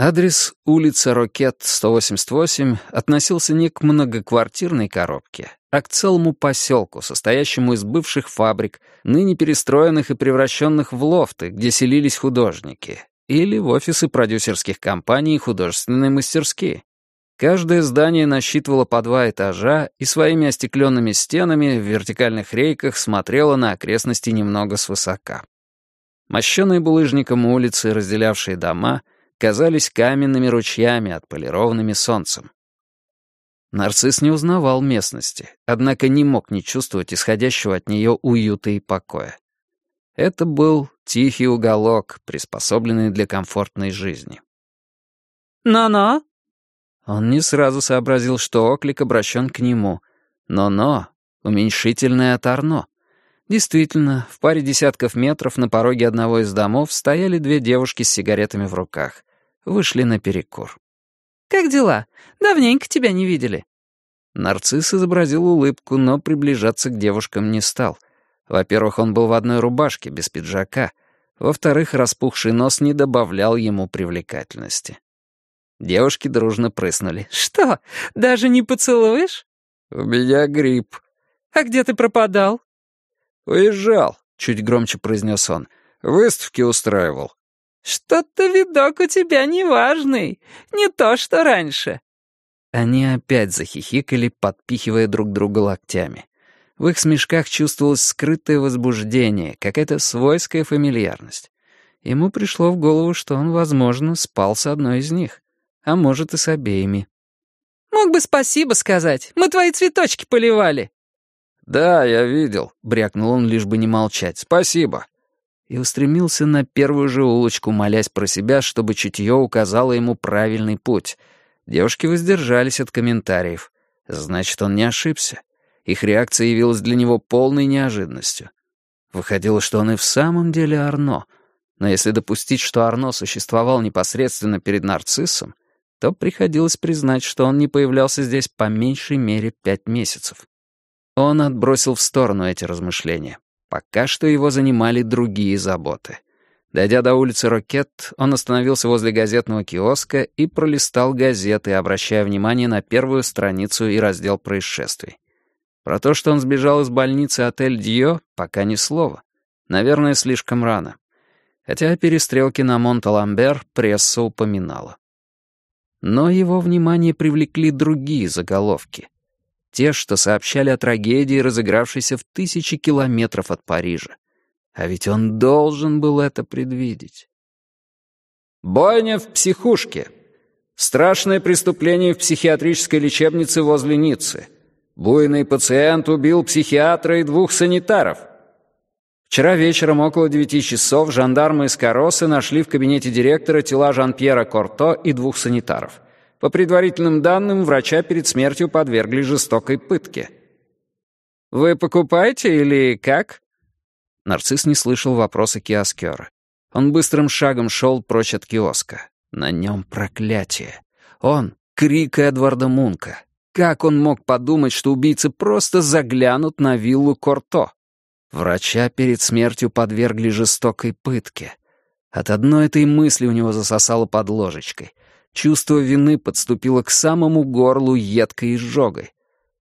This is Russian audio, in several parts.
Адрес улица Рокет, 188, относился не к многоквартирной коробке, а к целому поселку, состоящему из бывших фабрик, ныне перестроенных и превращенных в лофты, где селились художники, или в офисы продюсерских компаний и художественные мастерские. Каждое здание насчитывало по два этажа и своими остекленными стенами в вертикальных рейках смотрело на окрестности немного свысока. Мощенные булыжником улицы, разделявшие дома — казались каменными ручьями, отполированными солнцем. Нарцисс не узнавал местности, однако не мог не чувствовать исходящего от нее уюта и покоя. Это был тихий уголок, приспособленный для комфортной жизни. «Но-но?» Он не сразу сообразил, что оклик обращен к нему. «Но-но» — уменьшительное от Арно. Действительно, в паре десятков метров на пороге одного из домов стояли две девушки с сигаретами в руках вышли на перекур. «Как дела? Давненько тебя не видели». Нарцисс изобразил улыбку, но приближаться к девушкам не стал. Во-первых, он был в одной рубашке, без пиджака. Во-вторых, распухший нос не добавлял ему привлекательности. Девушки дружно прыснули. «Что, даже не поцелуешь?» «У меня грипп». «А где ты пропадал?» «Уезжал», — чуть громче произнес он. «Выставки устраивал. «Что-то видок у тебя неважный, не то что раньше». Они опять захихикали, подпихивая друг друга локтями. В их смешках чувствовалось скрытое возбуждение, какая-то свойская фамильярность. Ему пришло в голову, что он, возможно, спал с одной из них, а может и с обеими. «Мог бы спасибо сказать, мы твои цветочки поливали». «Да, я видел», — брякнул он, лишь бы не молчать. «Спасибо» и устремился на первую же улочку, молясь про себя, чтобы чутье указало ему правильный путь. Девушки воздержались от комментариев. Значит, он не ошибся. Их реакция явилась для него полной неожиданностью. Выходило, что он и в самом деле Арно. Но если допустить, что Арно существовал непосредственно перед нарциссом, то приходилось признать, что он не появлялся здесь по меньшей мере пять месяцев. Он отбросил в сторону эти размышления. Пока что его занимали другие заботы. Дойдя до улицы Рокет, он остановился возле газетного киоска и пролистал газеты, обращая внимание на первую страницу и раздел происшествий. Про то, что он сбежал из больницы отель Дьо, пока ни слова. Наверное, слишком рано. Хотя о перестрелке на Монталамбер пресса упоминала. Но его внимание привлекли другие заголовки — те, что сообщали о трагедии, разыгравшейся в тысячи километров от Парижа. А ведь он должен был это предвидеть. Бойня в психушке. Страшное преступление в психиатрической лечебнице возле Ниццы. Буйный пациент убил психиатра и двух санитаров. Вчера вечером около девяти часов жандармы из Коросы нашли в кабинете директора тела Жан-Пьера Корто и двух санитаров. По предварительным данным, врача перед смертью подвергли жестокой пытке. «Вы покупаете или как?» Нарцисс не слышал вопроса киоскера. Он быстрым шагом шел прочь от киоска. На нем проклятие. Он — крик Эдварда Мунка. Как он мог подумать, что убийцы просто заглянут на виллу Корто? Врача перед смертью подвергли жестокой пытке. От одной этой мысли у него засосало под ложечкой. Чувство вины подступило к самому горлу едкой изжогой.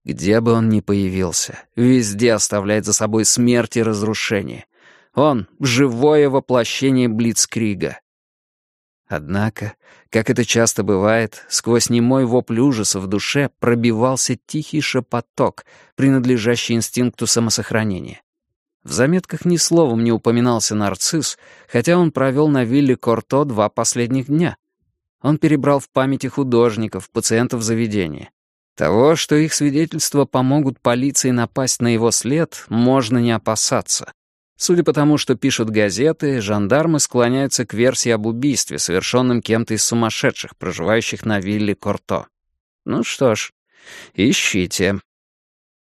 Где бы он ни появился, везде оставляет за собой смерть и разрушение. Он — живое воплощение Блицкрига. Однако, как это часто бывает, сквозь немой вопль ужаса в душе пробивался тихий шепоток, принадлежащий инстинкту самосохранения. В заметках ни словом не упоминался нарцисс, хотя он провел на вилле Корто два последних дня. Он перебрал в памяти художников, пациентов заведения. Того, что их свидетельства помогут полиции напасть на его след, можно не опасаться. Судя по тому, что пишут газеты, жандармы склоняются к версии об убийстве, совершенном кем-то из сумасшедших, проживающих на вилле Корто. Ну что ж, ищите.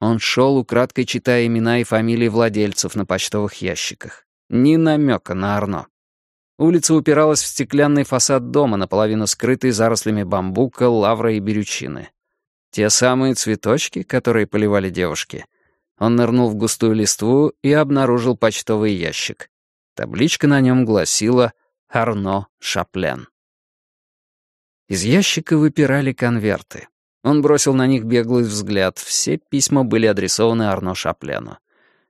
Он шел, украдкой читая имена и фамилии владельцев на почтовых ящиках. Ни намека на Арно. Улица упиралась в стеклянный фасад дома, наполовину скрытый зарослями бамбука, лавра и берючины. Те самые цветочки, которые поливали девушки. Он нырнул в густую листву и обнаружил почтовый ящик. Табличка на нем гласила «Арно Шаплен». Из ящика выпирали конверты. Он бросил на них беглый взгляд. Все письма были адресованы Арно Шаплену.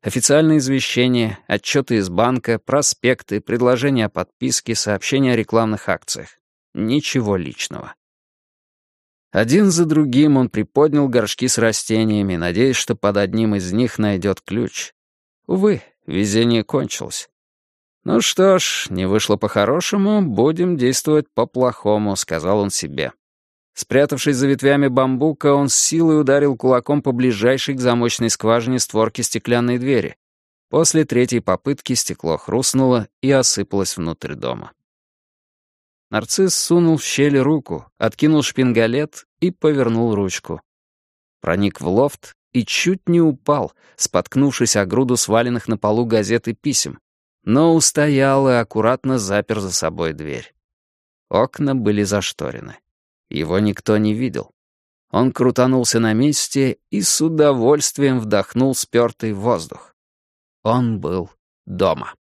Официальные извещения, отчеты из банка, проспекты, предложения о подписке, сообщения о рекламных акциях. Ничего личного. Один за другим он приподнял горшки с растениями, надеясь, что под одним из них найдет ключ. Увы, везение кончилось. «Ну что ж, не вышло по-хорошему, будем действовать по-плохому», — сказал он себе. Спрятавшись за ветвями бамбука, он с силой ударил кулаком по ближайшей к замочной скважине створке стеклянной двери. После третьей попытки стекло хрустнуло и осыпалось внутрь дома. Нарцисс сунул в щель руку, откинул шпингалет и повернул ручку. Проник в лофт и чуть не упал, споткнувшись о груду сваленных на полу газет и писем, но устоял и аккуратно запер за собой дверь. Окна были зашторены. Его никто не видел. Он крутанулся на месте и с удовольствием вдохнул спёртый воздух. Он был дома.